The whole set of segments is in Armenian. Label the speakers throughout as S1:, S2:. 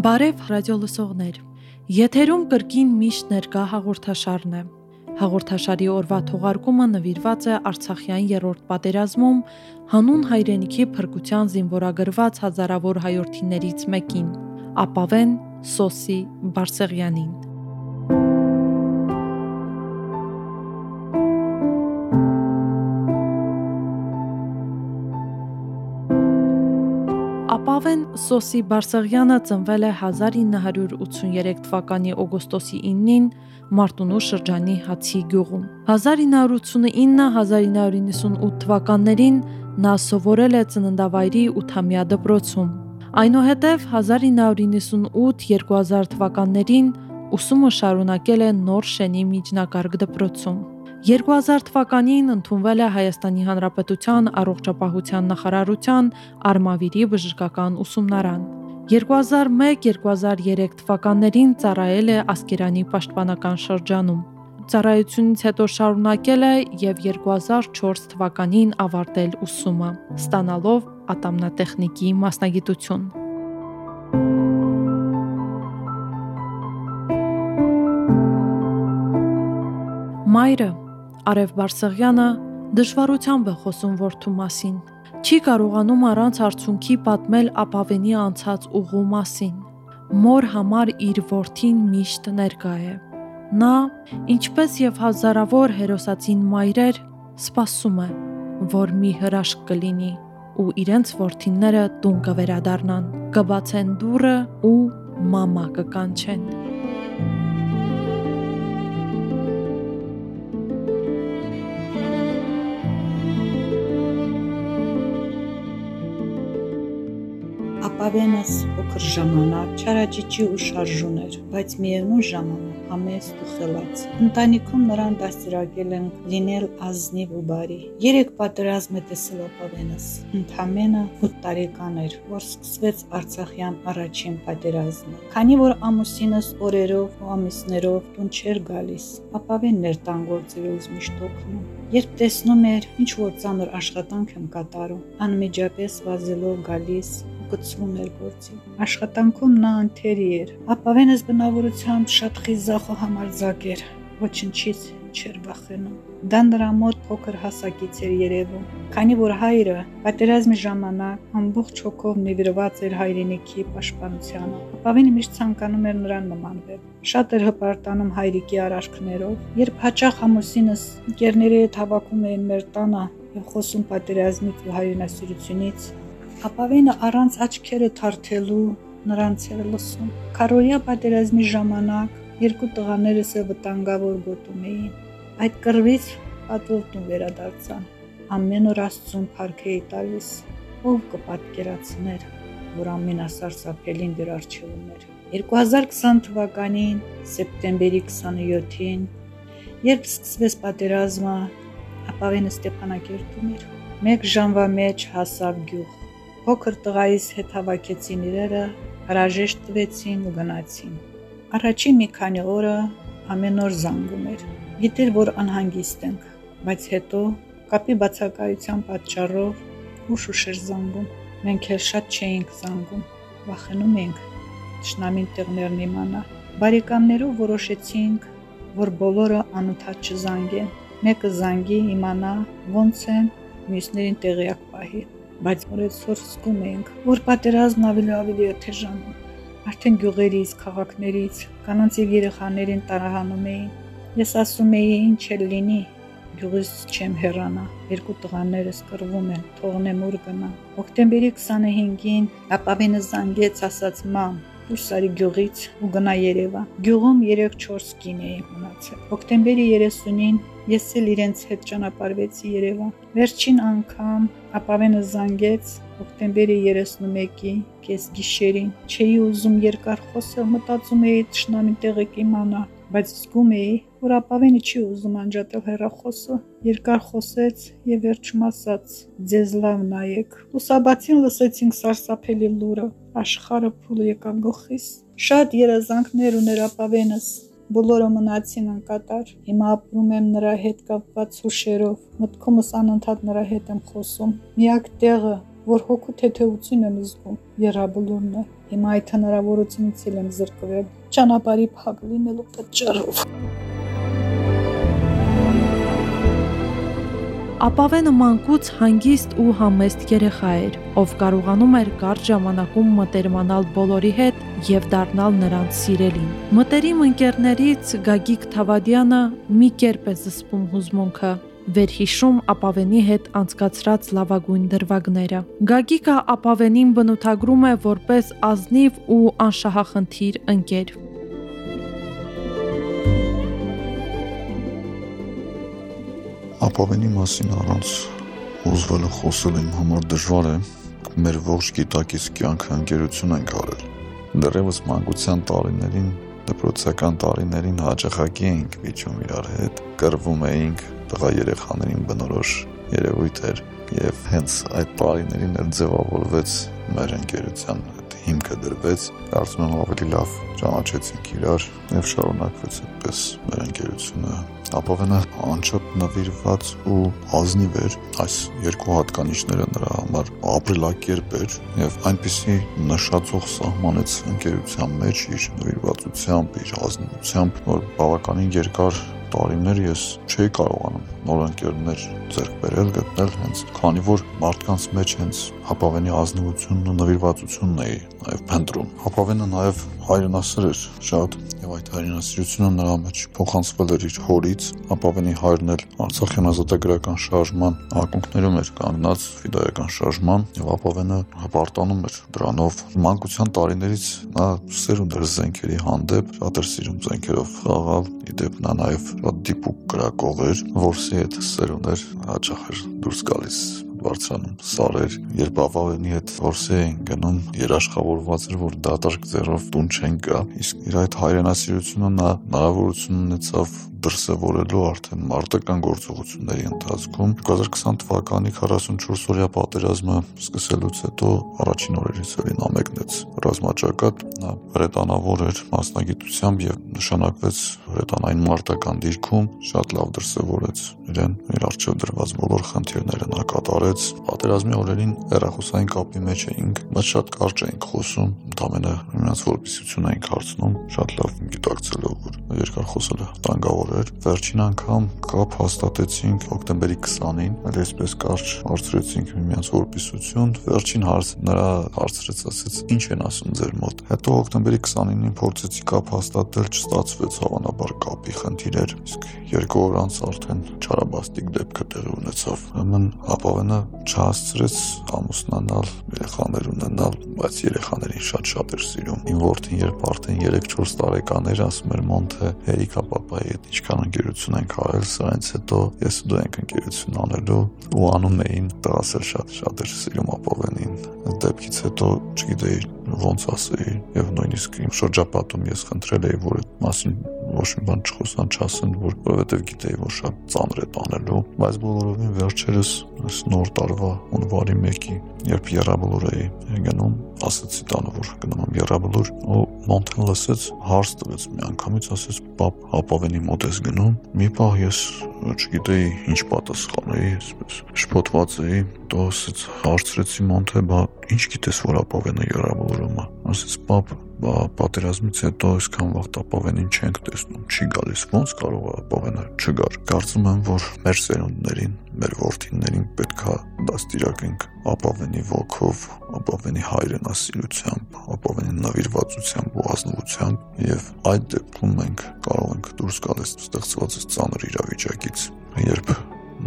S1: Բարև ռադիոլսողներ։ Եթերում կրկին միշտ ներկա հաղորդաշարն է։ Հաղորդաշարի օրվա թողարկումը նվիրված է Արցախյան երրորդ պատերազմում հանուն հայրենիքի փրկության զինվորագրված հազարավոր հայրենիներից մեկին՝ Ապավեն Սոսի Բարսեղյանին։ Սոսի Բարսեղյանը ծնվել է 1983 թվականի օգոստոսի 9-ին Մարտունու շրջանի Հացի գյուղում։ 1989-1998 թվականներին նա սովորել է ծննդավայրի 8-ամյա դպրոցում։ Այնուհետև 1998-2000 թվականներին ուսումը շարունակել է Նոր Շենի միջնակարգ դպրոցում։ 2000 թվականին ընդունվել է Հայաստանի Հանրապետության առողջապահության նախարարության Արմավիրի բժշկական ուսումնարան։ 2001-2003 թվականներին ծառայել է Ասկերանի պաշտպանական շրջանում։ Ծառայությունից հետո շարունակել է եւ 2004 թվականին ավարտել ուսումը, ստանալով ատամնատեխնիկի մասնագիտություն։ Մայրը Արև Բարսեղյանը դժվարությամբ է խոսում որդու մասին։ Չի կարողանում առանց արցունքի պատմել ապավենի անցած ուղու մասին։ Մոր համար իր որդին միշտ ներկա է։ Նա, ինչպես եւ հազարավոր հերոսացին մայրեր, սպասում է, որ մի հրաշք կլինի ու իրենց որդինները տուն կվերադառնան, կբացեն դուռը ու մամա կկանչեն։
S2: Ապավենս փոքր ժամանակ չարաճճի ու շարժուն էր, բայց միևնույն ժամանակ համեստ ու խելաց։ Ընտանիքում նրան դաստիարակել են լինել ազնիվ ու բարի։ Երեք պատերազմ է տեսել Ապավենս։ Ընդամենը 8 տարեկան էր, որ սկսվեց Արցախյան առաջին պատերազմը։ Քանի որ ամուսինս օրերով ու ամիսներով տուն չէր գալիս, Ապավենն էր տան գործերից միշտ օգնում։ Երբ տեսնում էր, ինչ որ ծանր աշխատանք եմ կատարում, անմիջապես վազելով գալիս գցվում էր գործի։ Աշխատանքում նա ընթերի էր։ Ապավենս բնավորությամբ շատ խիզախ ու համարձակ էր, ոչնչից չէր վախենում։ Դա նրա մոտ փոքր հասակից էր երևում, քանի որ հայրը պատերազմի ժամանակ ամբողջ հոգով նվիրված էր հայրենիքի պաշտպանությանը։ Ապավենը միշտ ցանկանում էր նրան նմանվել։ Շատ էր հպարտանում հայրիկի արարքներով, երբ հաճախ ամուսինս ընկերների հետ հավաքում էին մեր տանը եւ խոսում պատերազմից ու հայրենասիրությունից, Ապավենը առանց աչքերը թարթելու նրանց էր լսում։ Կարորիա պատերազմի ժամանակ երկու տղաներս է վտանգավոր գոտում էին։ Այդ կռվից պատվովտուն վերադարձան։ Ամեն օր Աստծուն փառք էի տալիս, ով կպատկերացներ, որ ամենասարսափելին դեր արժևում էր։ 2020 թվականին սեպտեմբերի 27-ին, երբ սկսվեց պատերազմը, Ապավենը Ստեփանակերտում էր։ Մեկ ժամվա մեջ հասավ գյուղ Փոքր տղայիս հետ հավաքեցին իրերը, հրաժեշտ տվեցին ու գնացին։ Առաջին մի քանի օրը ամեն օր զանգում էր։ Գիտեր, որ անհանգիստ ենք, բայց հետո կապի բացակայության պատճառով ուշ ուշ էր զանգում։ Մենք էլ շատ չէինք զանգում, վախենում էինք ճշնամին տեղներն իմանա։ Բարեկամներով որոշեցինք, որ բոլորը անընդհատ չզանգեն։ Մեկը զանգի իմանա ոնց են, մյուսներին տեղյակ պահի բայց օրեցօր զգում էինք, որ պատերազմն ավելի ավելի էթեժանում։ Արդեն գյուղերից, քաղաքներից կանանց եւ երեխաներին տարահանում էին։ Ես ասում էի, ինչ էլ լինի, գյուղից չեմ հեռանա։ Երկու տղաներս կռվում են, թողնեմ ուր գնա։ Հոկտեմբերի 25-ին ապավենը զանգեց, ասաց՝ «Մամ, դուրս արի գյուղից ու գնա Երևան։ Գյուղում 3-4 կին էի մնացել։ Հոկտեմբերի 30-ին ես էլ իրենց հետ ճանապարհվեցի Երևան։ Վերջին անգամ ապավենը զանգեց հոկտեմբերի 31-ի կես գիշերին։ Չէի ուզում երկար խոսել, մտածում էի ճշնամի տեղը կիմանա, բայց զգում էի, որ ապավենը չի ուզում անջատել հերախոսը, երկար խոսեց եւ վերջում ասաց. «Ձեզ լավ նայեք»։ Լուսաբացին լսեցինք սարսափելի լուրը, աշխարհը փուլ եկավ գլխիս։ Շատ երազանքներ ուներ ապավենս, բոլորը մնացին անկատար։ Հիմա ապրում եմ նրա հետ կապված հուշերով։ Մտքումս անընդհատ նրա հետ եմ խոսում։ Միակ տեղը, որ հոգու թեթևություն եմ զգում, երաբլուրն է։ Հիմա այդ հնարավորությունից եմ զրկվել ճանապարհի փակ լինելու պատճառով։
S1: Ապավենը մանկուց հանգիստ ու համեստ երեխա էր, ով կարողանում էր կարճ ժամանակում մտերմանալ բոլորի հետ եւ դառնալ նրանց սիրելին։ Մտերիմ ընկերներից Գագիկ Թավադյանը մի կերպ է զսպում հուզմունքը, վերհիշում Ապավենի հետ անցկացրած լավագույն դրվագները։ Գագիկը Ապավենին բնութագրում է որպես ազնիվ ու անշահախնդիր ընկեր։
S3: Ապավենի մասին առանց ուզվելը խոսել իմ համար դժվար է։ Մեր ողջ գիտակից կյանքը ընկերություն ենք արել։ Դեռևս մանկության տարիներին, դպրոցական տարիներին հաճախակի էինք վիճում իրար հետ, կռվում էինք, տղա երեխաներին բնորոշ երևույթ էր եւ հենց այդ տարիներին էլ ձևավորվեց մեր ընկերության հիմքը դրվեց, կարծում եմ ավելի լավ ճանաչեցինք իրար եւ շարունակվեց այդպես մեր ընկերությունը ապավենը անչափ նվիրված ու ազնիվ էր այս երկու հատկանիշները նրա համար ապրելակերպ էր եւ այնպիսի նշածող սահմանեց ընկերության մեջ իր նվիրվածությամբ իր ազնվությամբ որ բավականին երկար տարիներ ես չէի կարողանում նոր ընկերներ ձեռք բերել, գտնել հենց քանի որ մարդկանց մեջ հենց հապավենի ազնվությունն ու նվիրվածությունն էի նաև փնտրում։ Հապավենը նաև հայրենասեր էր շատ եւ այդ հայրենասիրությունը նրա մեջ փոխանցվել էր իր հորից, ապավենի հայրն էլ Արցախյան ազատագրական շարժման ակունքներում էր կանգնած ֆիդայական շարժման եւ ապավենը հպարտանում էր դրանով մանկության տարիներից նա սերունդ էր զենքերի հանդեպ, շատ էր սիրում զենքերով խաղալ, իդեպ նա նաեւ շատ դիպուկ կրակող էր, որսի հետ սերունդ էր, հաճախ էր դուրս գալիս բարձրանում սարեր, երբ ավավենի հետ որսի էին գնում, երաշխավորված էր, որ դատարկ ձեռով տուն չեն գա, իսկ իր այդ հայրենասիրությունը նա հնարավորություն ունեցավ դրսևորելու արդեն մարտական գործողությունների ընթացքում 2020 թվականի 44 օրյա պատերազմը սկսելուց հետո առաջին օրերից էլին ամեկնեց ռազմաճակատ նա հրետանավոր էր մասնագիտությամբ եւ նշանակվեց հրետանային մարտական դիրքում շատ լավ դրսևորեց իրեն իր արժեվ դրված բոլոր խնդիրները նա կատարեց պատերազմի օրերին հերախոսային կապի մեջ էինք բայց շատ կարճ էինք խոսում ընդամենը միմյանց որպիսություն էինք հարցնում շատ լավ գիտակցելով որ երկար խոսելը տանգավոր էր։ Վերջին անգամ կապ հաստատեցինք հոկտեմբերի 20-ին, այլ այսպես կարճ հարցրեցինք միմյանց որպիսություն։ Վերջին հարց նրա հարցրեց, ասեց. «Ինչ են ասում ձեր մոտ»։ Հետո հոկտեմբերի 29-ին փորձեցի կապ հաստատել, չստացվեց հավանաբար կապի խնդիր էր։ Իսկ երկու օր անց արդեն չարաբաստիկ դեպքը տեղի ունեցավ։ Ուրեմն ապավենը չհասցրեց ամուսնանալ, երեխաներ ունենալ, բայց երեխաներին շատ-շատ էր սիրում։ Իմ որդին երբ արդեն 3-4 տարեկան էր, ասում էր Մոնթե, հերիքա պապայի հետ ինչքան ընկերություն ենք արել, սրանից հետո ես ու դու ենք ընկերություն անելու ու անում էին, տղաս էլ շատ-շատ էր սիրում ապավենին։ Դեպքից հետո չգիտեի ոնց ասեի եւ նույնիսկ իմ շրջապատում ես խնդրել էի որ այդ մասին ոչ մի բան չխոսան, չասեն, որ որովհետև գիտեի, որ շատ ծանր է տանելու, բայց բոլորովին վերջերս այս նոր տարվա հունվարի 1-ի, երբ Եռաբլուր էի գնում, ասացի տանը, որ գնում եմ Եռաբլուր, ու Մոնտեն լսեց, հարց տվեց մի անգամից, ասեց, «Պապ, հապավենի մոտ ես գնում»։ Մի պահ ես չգիտեի ինչ պատասխանեի, այսպես շփոթված էի, դու ասեց, հարցրեցի Մոնթե, բա ինչ գիտես, որ հապավենը Եռաբլուրում է։ Ասեց, «Պապ, բա պատերազմից հետո այսքան վաղ տապավենին չենք տեսնում, չի գալիս, ոնց կարող է ապավենը չգար։ Կարծում եմ, որ մեր սերունդներին, մեր որդիններին պետքա դաստիարակենք ապավենի ոգով, ապավենի հայրենասիրությամբ, ապավենի նվիրվածությամբ ու ազնվությամբ եւ այդ դեպքում մենք կարող ենք դուրս գալ այս ստեղծված ծանր իրավիճակից, երբ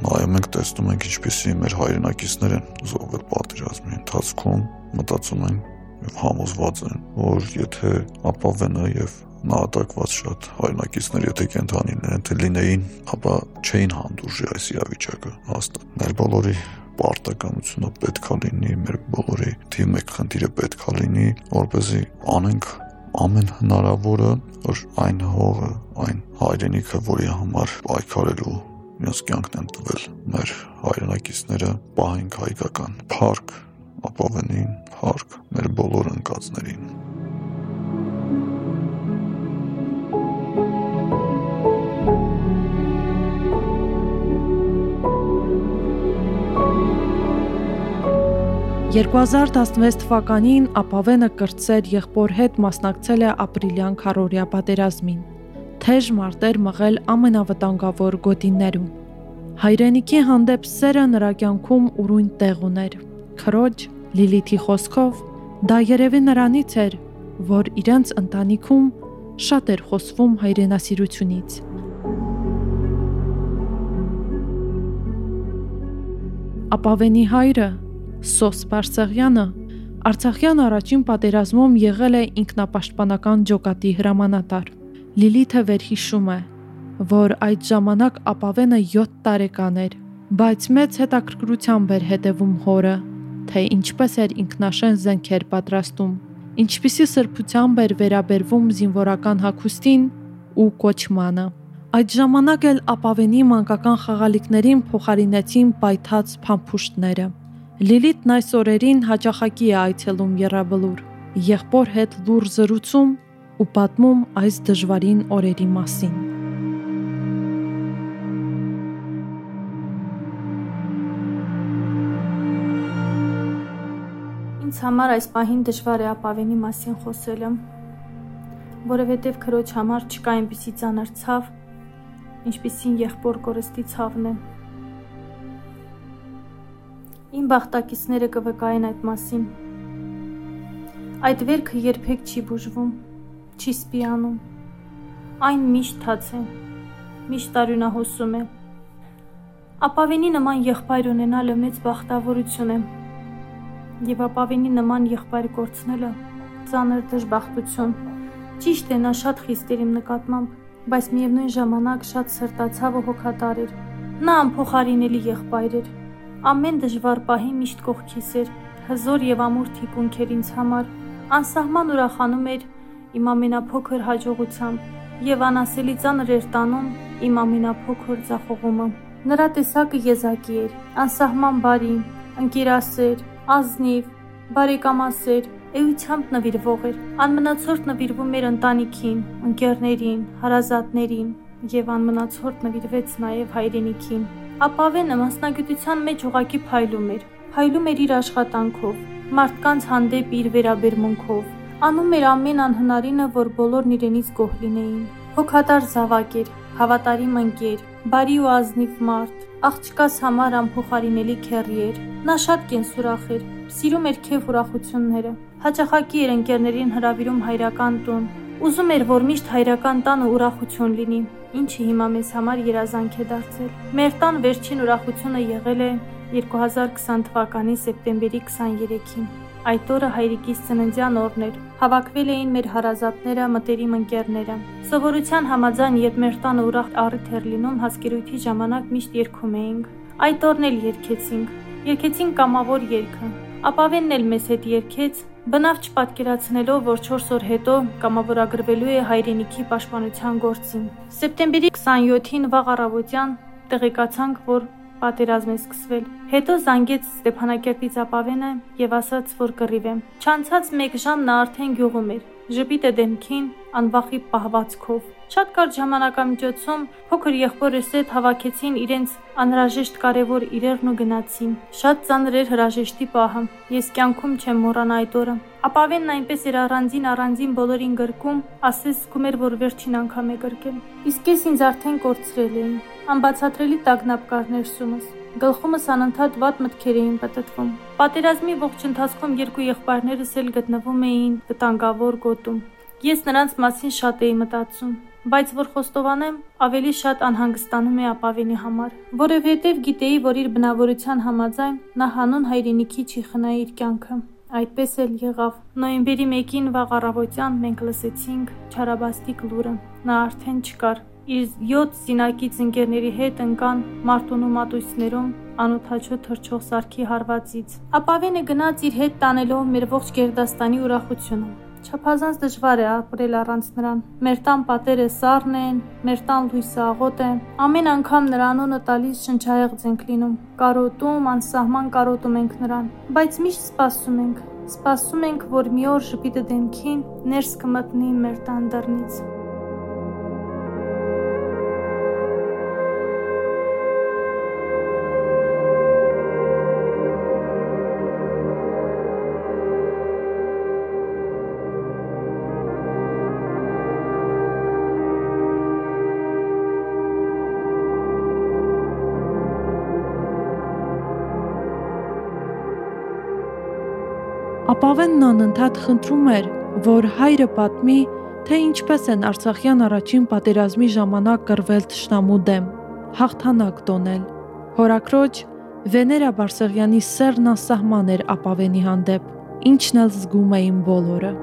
S3: նայում ենք, տեսնում ենք ինչպեսի մեր հայրենակիցները զոհվել պատերազմի ընթացքում, մտածում ենք եւ համոզված են, որ եթե ապավենը եւ նահատակված շատ հայրենակիցներ եթե կենթանիներ են թե լինեին, ապա չէին հանդուրժի այս իրավիճակը հաստատ։ Մեր բոլորի պարտականությունը պետքա լինի, մեր բոլորի թիվ մեկ խնդիրը պետքա լինի, որպեսզի անենք ամեն հնարավորը, որ այն հողը, այն հայրենիքը, որի համար պայքարելու իրենց կյանքն են տվել մեր հայրենակիցները, պահենք հայկական փառք, ապավենին, փառք մեր բոլոր ընկածներին։
S1: «2016 թվականին ապավենը կրտսեր եղբոր հետ մասնակցել է ապրիլյան քարորյա պատերազմին թեժ մարտեր մղել ամենավտանգավոր գոտիներում։ Հայրենիքի հանդեպ սերը նրա կյանքում ուրույն տեղ ուներ։ Քրոջ Լիլիթի խոսքով դա երևի նրանից էր, որ իրենց ընտանիքում շատ էր խոսվում հայրենասիրությունից։ Ապավենի հայրը Սոս Բարսեղյանը Արցախյան առաջին պատերազմում եղել է ինքնապաշտպանական ջոկատի հրամանատար։ Լիլիթը վերհիշում է, որ այդ ժամանակ ապավենը 7 տարեկան էր, բայց մեծ հետաքրքրությամբ էր հետևում հորը, թե ինչպես էր ինքնաշեն զենքեր պատրաստում, ինչպիսի սրբությամբ էր վերաբերվում զինվորական հագուստին ու կոչմանը։ Այդ ժամանակ էլ ապավենի մանկական խաղալիքներին փոխարինեցին պայթած փամփուշտները։ Լիլիթն այս օրերին հաճախակի է այցելում Եռաբլուր։ Եղբոր հետ լուր զրուցում ու պատմում այս դժվարին օրերի մասին։
S4: Ինձ համար այս պահին դժվար է ապավենի մասին խոսելը, որովհետև քրոջ համար չկա այնպիսի ծանր ցավ, ինչպիսին եղբոր կորստի ցավն է։ Իմ բախտակիցները կվկայեն այդ մասին։ Այդ վերքը երբեք չի բուժվում չի սպիանում։ Այն միշտ թաց է, միշտ արյունահոսում է։ Ապավենի նման եղբայր ունենալը մեծ բախտավորություն է։ Եվ ապավենի նման եղբայր կորցնելը ծանր դժբախտություն։ Ճիշտ է, նա շատ խիստ էր իմ նկատմամբ, բայց միևնույն ժամանակ շատ սրտացավ ու հոգատար էր։ Նա անփոխարինելի եղբայր էր։ Ամեն դժվար պահի միշտ կողքիս էր, հզոր եւ ամուր թիկունք էր ինձ համար։ Անսահման ուրախանում էր իմ ամենափոքր հաջողությամբ եւ անասելի ծանր էր տանում իմ ամենափոքր ձախողումը։ Նրա տեսակը եզակի էր, անսահման բարի, ընկերասեր, ազնիվ, բարեկամասեր, էությամբ նվիրվող էր։ Անմնացորդ նվիրվում էր ընտանիքին, ընկերներին, հարազատներին եւ անմնացորդ նվիրվեց նաեւ հայրենիքին։ Ապավենը մասնագիտության մեջ ուղակի փայլում էր։ Փայլում էր իր աշխատանքով, մարդկանց հանդեպ իր վերաբերմունքով, Անում էր ամեն անհնարինը, որ բոլորն իրենից գոհ լինեին։ Հոգատար զավակ էր, հավատարիմ ընկեր, բարի ու ազնիվ մարդ, աղջկաս համար անփոխարինելի քեռի էր։ Նա շատ կենսուրախ էր, սիրում էր քեֆ ուրախությունները։ Հաճախակի էր ընկերներին հրավիրում հայրական տուն։ Ուզում էր, որ միշտ հայրական տանը ուրախություն լինի, ինչը հիմա մեզ համար երազանք է դարձել։ Մեր տան վերջին ուրախությունը եղել է 2020 թվականի սեպտեմբերի 23-ին։ Այդ օրը հայրիկիս ծննդյան օրն էր։ Հավաքվել էին մեր հարազատները, մտերիմ ընկերները։ Սովորության համաձայն, երբ մեր տանը ուրախ առիթ էր լինում, հասկերույթի ժամանակ միշտ երգում էինք։ Այդ օրն էլ երգեցինք։ Երգեցինք կամավոր երգը։ Ապավենն էլ մեզ հետ երգեց, բնավ չպատկերացնելով, որ 4 օր հետո կամավորագրվելու է հայրենիքի պաշտպանության գործին։ Սեպտեմբերի 27-ին վաղ առավոտյան տեղեկացանք, որ պատերազմ է սկսվել։ Հետո զանգեց Ստեփանակերտից ապավենը եւ ասաց, որ կռիվ է։ Չանցած 1 ժամ նա արդեն գյուղում էր։ Ժպիտը դեմքին, անվախի պահվածքով։ Շատ կարճ ժամանակամիջոցում փոքր եղբորս հետ հավաքեցին իրենց անհրաժեշտ կարևոր իրերն ու գնացին։ Շատ ծանր էր հրաժեշտի պահը։ Ես կյանքում չեմ մոռանա այդ օրը։ Ապավենն այնպես էր առանձին առանձին բոլորին գրկում, ասես զգում էր, որ վերջին անգամ է գրկել։ Իսկ ես ինձ արդեն կորցրել էին։ Անբացատրելի տագնապ կար ներսումս։ Գլխումս անընդհատ վատ մտքեր էին պատտվում։ Պատերազմի ողջ ընթացքում երկու եղբայրներս էլ գտնվում էին վտանգավոր գոտում։ Ես նրանց մասին շատ էի մտածում, բայց որ խոստովանեմ, ավելի շատ անհանգստանում է ապավենի համար, որովհետև գիտեի, որ իր բնավորության համաձայն նա հանուն հայրենիքի չի խնայի իր կյանքը։ Այդպես էլ եղավ։ Նոյեմբերի 1-ին վաղ առավոտյան մենք լսեցինք Չարաբաստիկ լուրը։ Նա արդեն չկար։ Իր 7 զինակից ընկերների հետ ընկան Մարտունու մատույցներում անոթաչու թրջող սարքի հարվածից։ Ապավենը գնաց իր հետ տանելով մեր ողջ Գերդաստանի ուրախությունը։ Չափազանց դժվար է ապրել առանց նրան։ Մեր տան պատերը սառն են, մեր տան լույսը աղոտ է։ Ամեն անգամ նրա անունը տալիս շնչահեղձ ենք լինում։ Կարոտում, անսահման կարոտում ենք նրան, բայց միշտ սպասում ենք։ Սպասում ենք, որ մի օր ժպիտը դեմքին ներս կմտնի մեր տան դռնից։
S1: Ապավենն անընդհատ խնդրում էր, որ հայրը պատմի, թե ինչպես են Արցախյան առաջին պատերազմի ժամանակ կռվել թշնամու դեմ, հաղթանակ տոնել։ Հորակրոջ Վեներա Բարսեղյանի սերն ասահման էր Ապավենի հանդեպ, ինչն էլ զգում էին բոլորը։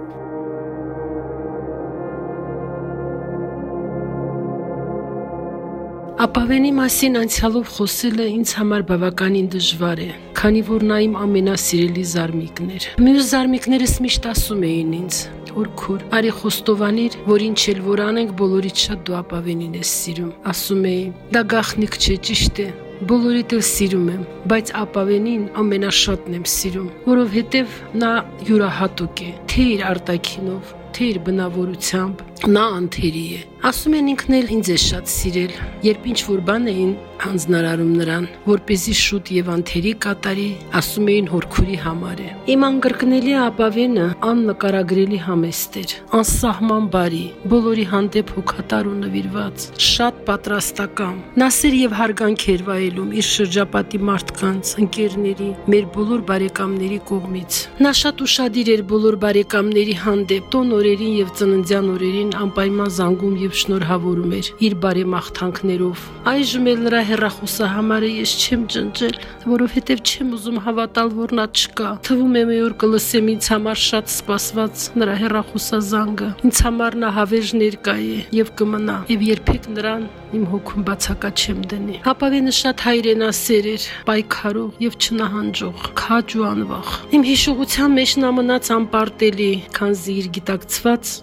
S5: Ապավենի մասին անցյալով խոսելը ինձ համար բավականին դժվար է, քանի որ նա իմ ամենասիրելի զարմիկն էր։ Մյուս զարմիկներս միշտ ասում էին ինձ. «Օրքուր, արի խոստովանիր, որ ինչ էլ որ անենք, բոլորից շատ դու ապավենին ես սիրում»։ Ասում էի. «Դա գախնիկ չէ, ճիշտ է, բոլորիդ էլ սիրում եմ, բայց ապավենին ամենաշատն եմ սիրում, որովհետև նա յուրահատուկ է, թե իր արտակինով, թե իր բնավորությամբ, նա անթերի է։ Ասում են ինքն էլ ինձ է շատ սիրել, երբ ինչ որ բան էին հանձնարարում նրան, որ เป զի շուտ եւ անթերի կատարի, ասում էին հորքուրի համար է։ Իմ անկրկնելի ապավենը աննկարագրելի համեստ էր, անսահման բարի, բոլորի հանդեպ հոգատար ու նվիրված, շատ պատրաստական։ Նա սեր եւ հարգանք էր վայելում իր շրջապատի մարդկանց, ընկերների, մեր բոլոր բարեկամների կողմից։ Նա շատ ուրախadir էր բոլոր բարեկամների հանդեպ, տոն օրերին եւ ծննդյան օրերին անպայման զանգում եւ շնորհավորում էր իր բարեմաղթանքներով։ Այժմ էլ նրա հերախոսահամարը ես չեմ ջնջել, որովհետև չեմ ուզում հավատալ, որ նա չկա։ Թվում է մի օր կլսեմ ինձ համար շատ սպասված նրա հերախոսազանգը։ Ինձ համար նա հավերժ ներկա է եւ կմնա։ Եվ երբեք նրան իմ հոգում բացակա չեմ դնի։ Հապավենը շատ հայրենասեր էր, պայքարող եւ չնահանջող, քաջ ու անվախ։ Իմ հիշողության մեջ նա մնաց անպարտելի, քանզի իր գիտակցված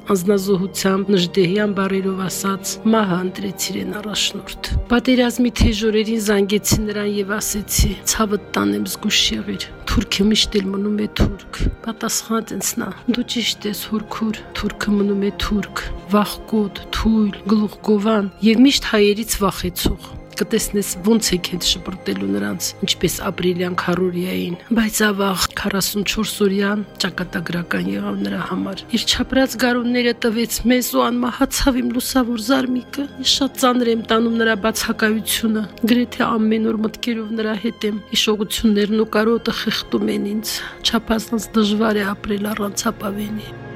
S5: անznազոհությամբ նժդեհյան բարերով ասած մահը ընտրեց իրեն առաջնորդ։ Պատերազմի թեժ օրերին զանգեցի նրան եւ ասեցի. «Ցավը տանեմ զգուշ եղիր»։ Թուրքը միշտ էլ մնում է թուրք։ Պատասխանեց նա. «Դու ճիշտ ես, հորքուր, թուրքը մնում է թուրք, վախկոտ, թույլ, գլուխգովան եւ միշտ հայերից վախեցող» կտեսնես ոնց է քեզ շպրտելու նրանց, ինչպես ապրիլյան քարորիային, բայց ավաղ 44 օրյան ճակատագրական եղավ նրա համար։ Իր չապրած գարունները տվեց մեզ ու անմահացավ իմ լուսավոր զարմիկը։ Ես շատ ծանր եմ տանում նրա բացակայությունը, գրեթե ամեն օր մտքերով նրա հետ եմ։ Հիշողություններն ու կարոտը խեղդում են ինձ։ Չափազանց դժվար է ապրել առանց ապավենի։ «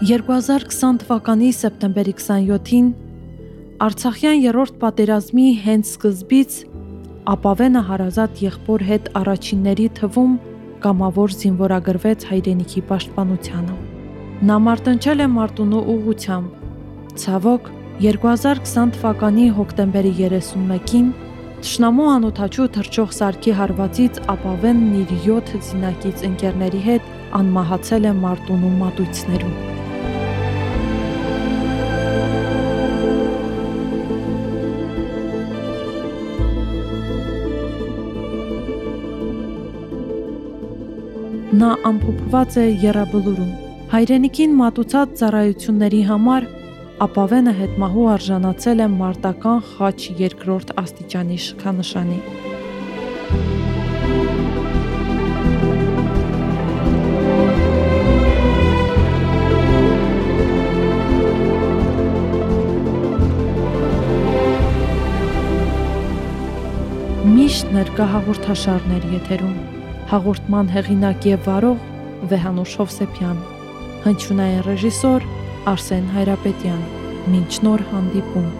S1: 2020 թվականի սեպտեմբերի 27-ին Արցախյան երրորդ պատերազմի հենց սկզբից Ապավենը հարազատ եղբոր հետ առաջինների թվում կամավոր զինվորագրվեց հայրենիքի պաշտպանությանը։ Նա մարտնչել է Մարտունու ուղությամբ։ Ցավոք 2020 թվականի հոկտեմբերի 31-ին Տշնամու անոթաչու թրջող սարքի հարվածից ապավենն իր 7 զինակից ընկերների հետ անմահացել է Մարտունու մատույցներում։ Նա ամփոփված է Եռաբլուրում։ Հայրենիքին մատուցած ծառայությունների համար Ապավենը հետմահու արժանացել է մարտական խաչ երկրորդ աստիճանի շքանշանի։ Միշտ ներկա հաղորդաշարներ եթերում հաղորդման հեղինակ եւ վարող Վեհանուշ Հովսեփյան։ Հնչյունային ռեժիսոր Արսեն Հայրապետյան։ Մինչ նոր հանդիպում։